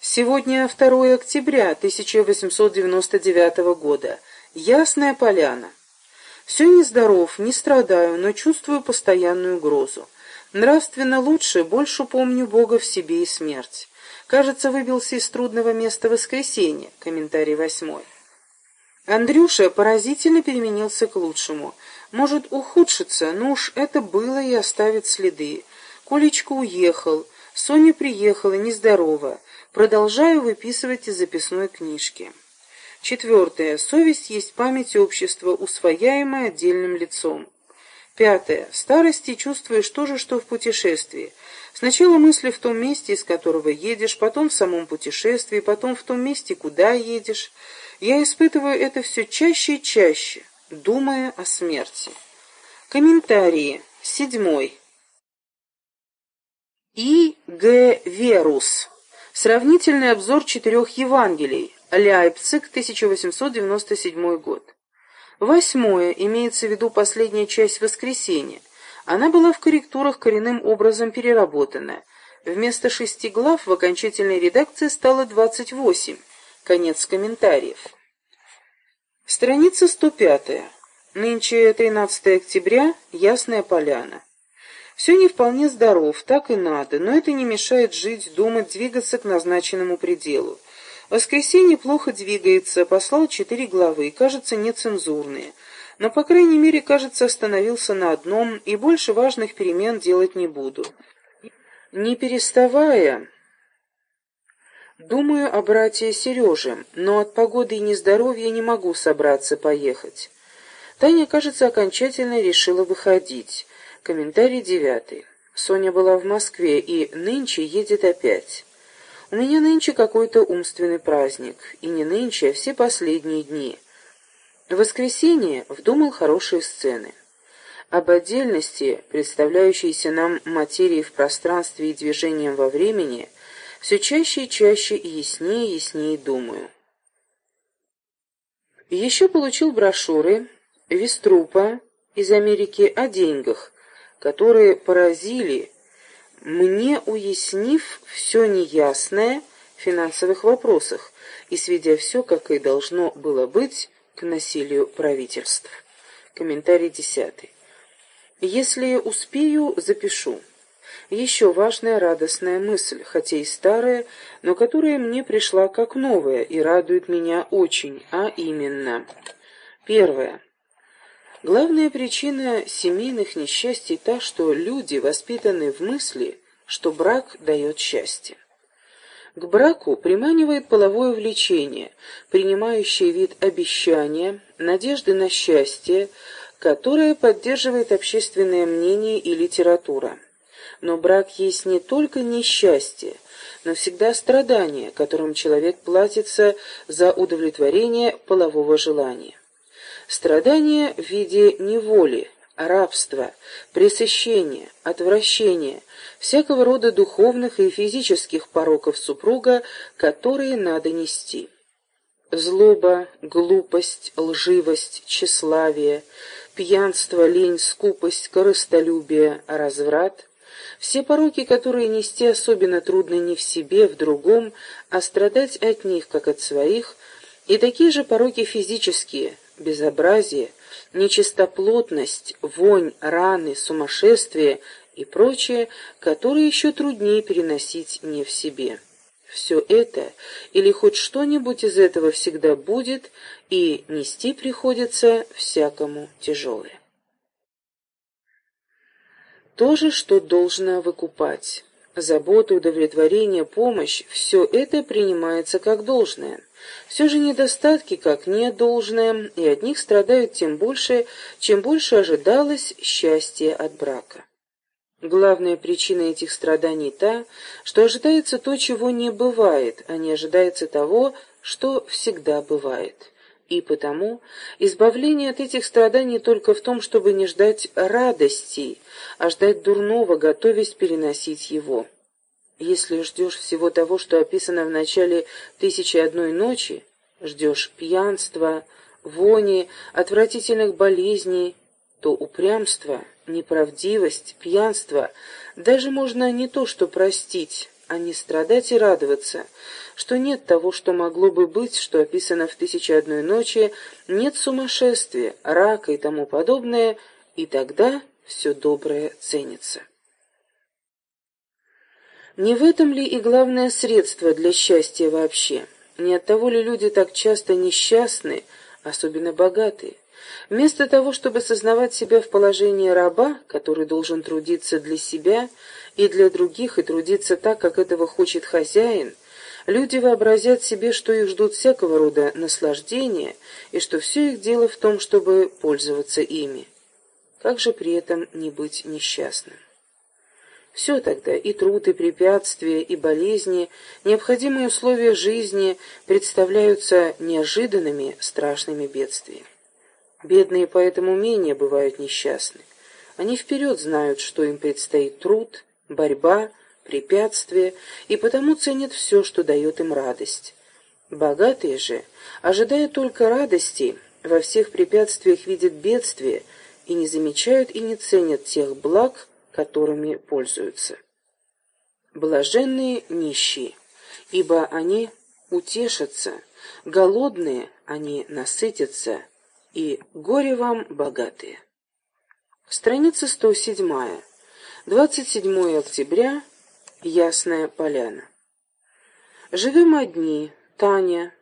Сегодня 2 октября 1899 года. Ясная поляна. Все нездоров, не страдаю, но чувствую постоянную угрозу. Нравственно лучше, больше помню Бога в себе и смерть. Кажется, выбился из трудного места воскресенья. Комментарий восьмой. Андрюша поразительно переменился к лучшему. Может ухудшиться, но уж это было и оставит следы. Колечка уехал, Соня приехала, нездорова. Продолжаю выписывать из записной книжки. Четвертое. Совесть есть память общества, усвояемая отдельным лицом. Пятое. В старости чувствуешь то же, что в путешествии. Сначала мысли в том месте, из которого едешь, потом в самом путешествии, потом в том месте, куда едешь. Я испытываю это все чаще и чаще, думая о смерти. Комментарии. Седьмой. И. Г. Верус. Сравнительный обзор четырех Евангелий. Ляйпциг, 1897 год. Восьмое. Имеется в виду последняя часть воскресенья. Она была в корректурах коренным образом переработана. Вместо шести глав в окончательной редакции стало двадцать восемь. Конец комментариев. Страница 105. Нынче 13 октября, Ясная Поляна. Все не вполне здоров, так и надо, но это не мешает жить, думать, двигаться к назначенному пределу. Воскресенье плохо двигается, послал четыре главы, кажется, нецензурные. Но, по крайней мере, кажется, остановился на одном, и больше важных перемен делать не буду. Не переставая, Думаю о брате Сереже, но от погоды и нездоровья не могу собраться поехать. Таня, кажется, окончательно решила выходить. Комментарий девятый. Соня была в Москве и нынче едет опять. У меня нынче какой-то умственный праздник, и не нынче, а все последние дни. В воскресенье вдумал хорошие сцены. Об отдельности, представляющейся нам материи в пространстве и движением во времени, все чаще и чаще и яснее и яснее думаю. Еще получил брошюры Веструпа из Америки о деньгах, которые поразили, мне уяснив все неясное в финансовых вопросах и сведя все, как и должно было быть, к насилию правительств. Комментарий десятый. Если успею, запишу. Еще важная радостная мысль, хотя и старая, но которая мне пришла как новая и радует меня очень, а именно. Первое. Главная причина семейных несчастий та, что люди воспитаны в мысли, что брак дает счастье. К браку приманивает половое влечение, принимающее вид обещания, надежды на счастье, которое поддерживает общественное мнение и литература. Но брак есть не только несчастье, но всегда страдание, которым человек платится за удовлетворение полового желания. Страдание в виде неволи, рабства, пресыщения, отвращения, всякого рода духовных и физических пороков супруга, которые надо нести. Злоба, глупость, лживость, тщеславие, пьянство, лень, скупость, корыстолюбие, разврат — все пороки, которые нести особенно трудно не в себе, в другом, а страдать от них, как от своих, и такие же пороки физические — безобразие, нечистоплотность, вонь, раны, сумасшествие и прочее, которые еще труднее переносить не в себе. Все это, или хоть что-нибудь из этого всегда будет, и нести приходится всякому тяжелое. То же, что должно выкупать. Забота, удовлетворение, помощь – все это принимается как должное. Все же недостатки, как недолжное, и от них страдают тем больше, чем больше ожидалось счастья от брака. Главная причина этих страданий та, что ожидается то, чего не бывает, а не ожидается того, что всегда бывает. И потому избавление от этих страданий только в том, чтобы не ждать радостей, а ждать дурного, готовясь переносить его. Если ждешь всего того, что описано в начале «Тысячи одной ночи», ждешь пьянства, вони, отвратительных болезней, то упрямство, неправдивость, пьянство даже можно не то что простить, а не страдать и радоваться, что нет того, что могло бы быть, что описано в «Тысяче одной ночи», нет сумасшествия, рака и тому подобное, и тогда все доброе ценится. Не в этом ли и главное средство для счастья вообще? Не от того ли люди так часто несчастны, особенно богатые? Вместо того, чтобы сознавать себя в положении раба, который должен трудиться для себя и для других, и трудиться так, как этого хочет хозяин, люди вообразят себе, что их ждут всякого рода наслаждения, и что все их дело в том, чтобы пользоваться ими. Как же при этом не быть несчастным? Все тогда, и труд, и препятствия, и болезни, необходимые условия жизни представляются неожиданными страшными бедствиями. Бедные поэтому менее бывают несчастны. Они вперед знают, что им предстоит труд, борьба, препятствия, и потому ценят все, что дает им радость. Богатые же, ожидая только радости, во всех препятствиях видят бедствия и не замечают и не ценят тех благ, которыми пользуются. Блаженные нищие, ибо они утешатся, голодные они насытятся, и горе вам богатые. Страница 107. 27 октября. Ясная поляна. Живем одни, Таня.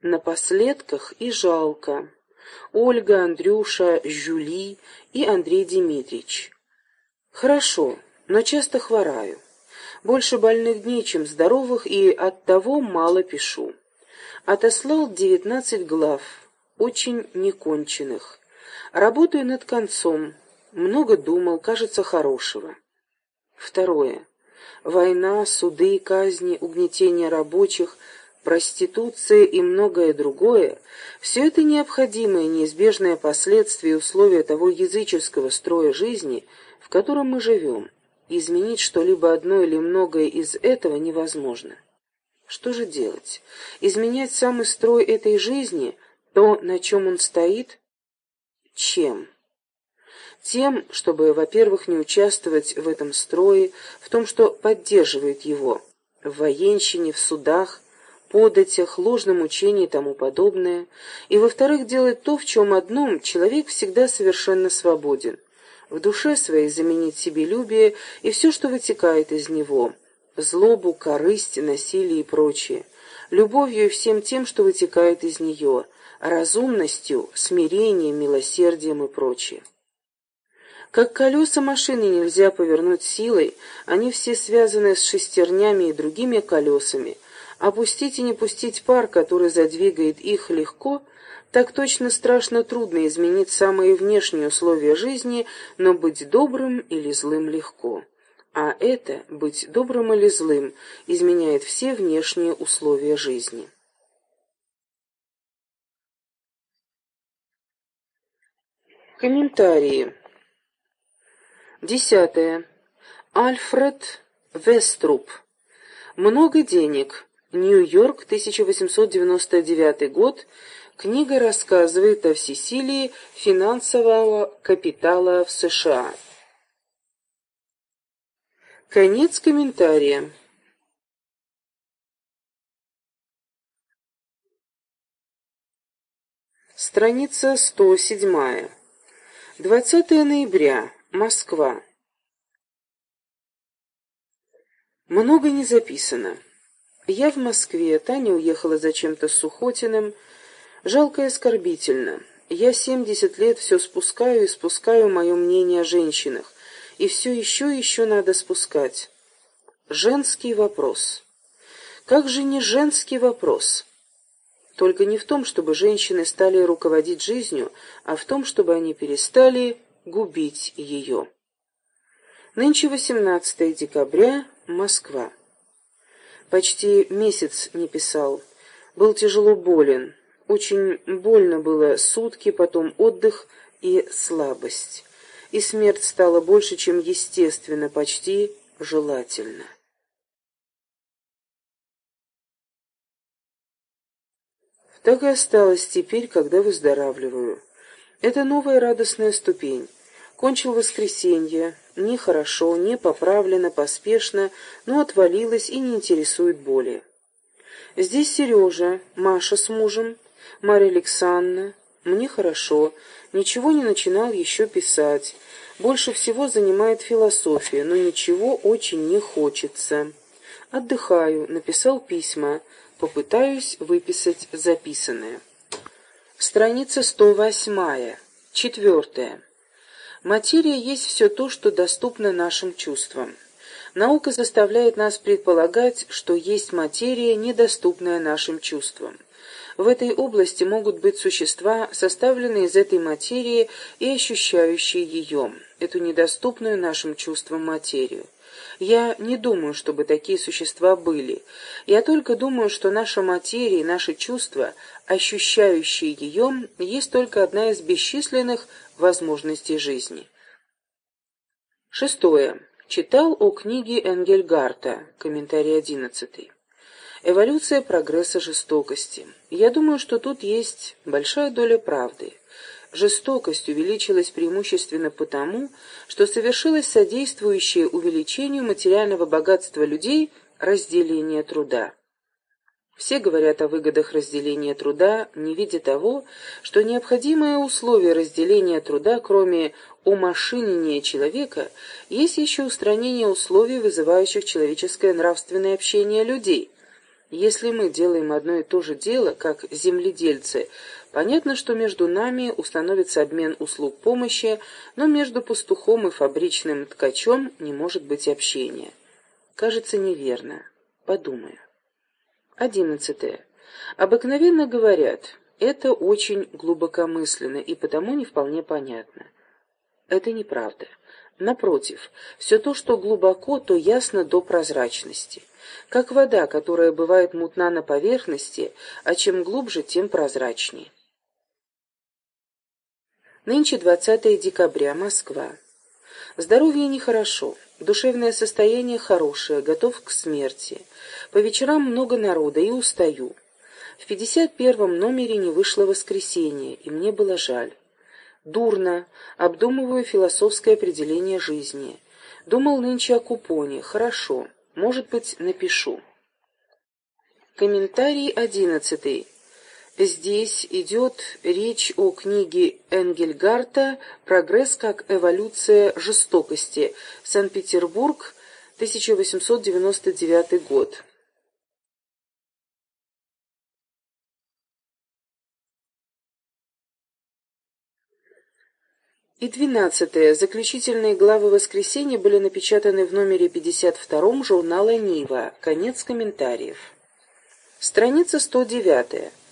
На последках и жалко. Ольга, Андрюша, Жюли и Андрей Дмитриевич. Хорошо, но часто хвораю. Больше больных дней, чем здоровых, и оттого мало пишу. Отослал девятнадцать глав, очень неконченных. Работаю над концом. Много думал, кажется, хорошего. Второе. Война, суды, казни, угнетение рабочих, проституция и многое другое – все это необходимые, неизбежные последствия и условия того языческого строя жизни – котором мы живем. Изменить что-либо одно или многое из этого невозможно. Что же делать? Изменять самый строй этой жизни, то, на чем он стоит? Чем? Тем, чтобы, во-первых, не участвовать в этом строе, в том, что поддерживает его, в военщине, в судах, податях, ложном учении и тому подобное, и, во-вторых, делать то, в чем одном человек всегда совершенно свободен – в душе своей заменить себелюбие и все, что вытекает из него, злобу, корысть, насилие и прочее, любовью и всем тем, что вытекает из нее, разумностью, смирением, милосердием и прочее. Как колеса машины нельзя повернуть силой, они все связаны с шестернями и другими колесами. Опустить и не пустить пар, который задвигает их легко, так точно страшно трудно изменить самые внешние условия жизни, но быть добрым или злым легко. А это, быть добрым или злым, изменяет все внешние условия жизни. Комментарии. Десятое. Альфред Веструп. Много денег. Нью-Йорк, 1899 год. Книга рассказывает о всесилии финансового капитала в США. Конец комментария. Страница 107. 20 ноября. Москва. Много не записано. Я в Москве, Таня уехала зачем-то с Сухотиным, Жалко и оскорбительно. Я семьдесят лет все спускаю и спускаю мое мнение о женщинах, и все еще и еще надо спускать. Женский вопрос. Как же не женский вопрос? Только не в том, чтобы женщины стали руководить жизнью, а в том, чтобы они перестали губить ее. Нынче 18 декабря, Москва. Почти месяц не писал. Был тяжело болен. Очень больно было сутки, потом отдых и слабость. И смерть стала больше, чем естественно, почти желательно. Так и осталось теперь, когда выздоравливаю. Это новая радостная ступень. Кончил воскресенье, не хорошо, не поправлено, поспешно, но отвалилось и не интересует более. Здесь Сережа, Маша с мужем, Марья Александровна. Мне хорошо. Ничего не начинал еще писать. Больше всего занимает философия, но ничего очень не хочется. Отдыхаю, написал письма. Попытаюсь выписать записанное. Страница 108. Четвертое. Материя есть все то, что доступно нашим чувствам. Наука заставляет нас предполагать, что есть материя, недоступная нашим чувствам. В этой области могут быть существа, составленные из этой материи и ощущающие ее, эту недоступную нашим чувствам материю. Я не думаю, чтобы такие существа были. Я только думаю, что наша материя и наши чувства, ощущающие ее, есть только одна из бесчисленных возможностей жизни. Шестое. Читал о книге Энгельгарта, комментарий одиннадцатый. Эволюция прогресса жестокости. Я думаю, что тут есть большая доля правды. Жестокость увеличилась преимущественно потому, что совершилось содействующее увеличению материального богатства людей разделение труда. Все говорят о выгодах разделения труда, не видя того, что необходимое условие разделения труда, кроме умашинения человека, есть еще устранение условий, вызывающих человеческое нравственное общение людей. Если мы делаем одно и то же дело, как земледельцы, понятно, что между нами установится обмен услуг помощи, но между пастухом и фабричным ткачом не может быть общения. Кажется неверно. Подумаю. Одиннадцатое. Обыкновенно говорят, это очень глубокомысленно и потому не вполне понятно. Это неправда. Напротив, все то, что глубоко, то ясно до прозрачности. Как вода, которая бывает мутна на поверхности, а чем глубже, тем прозрачнее. Нынче 20 декабря, Москва. Здоровье нехорошо, душевное состояние хорошее, готов к смерти. По вечерам много народа и устаю. В 51 номере не вышло воскресенье, и мне было жаль. Дурно, обдумываю философское определение жизни. Думал нынче о купоне, хорошо, может быть, напишу. Комментарий одиннадцатый. Здесь идет речь о книге Энгельгарта «Прогресс как эволюция жестокости. Санкт-Петербург, 1899 год». И двенадцатое. Заключительные главы «Воскресенья» были напечатаны в номере 52 журнала «Нива». Конец комментариев. Страница 109.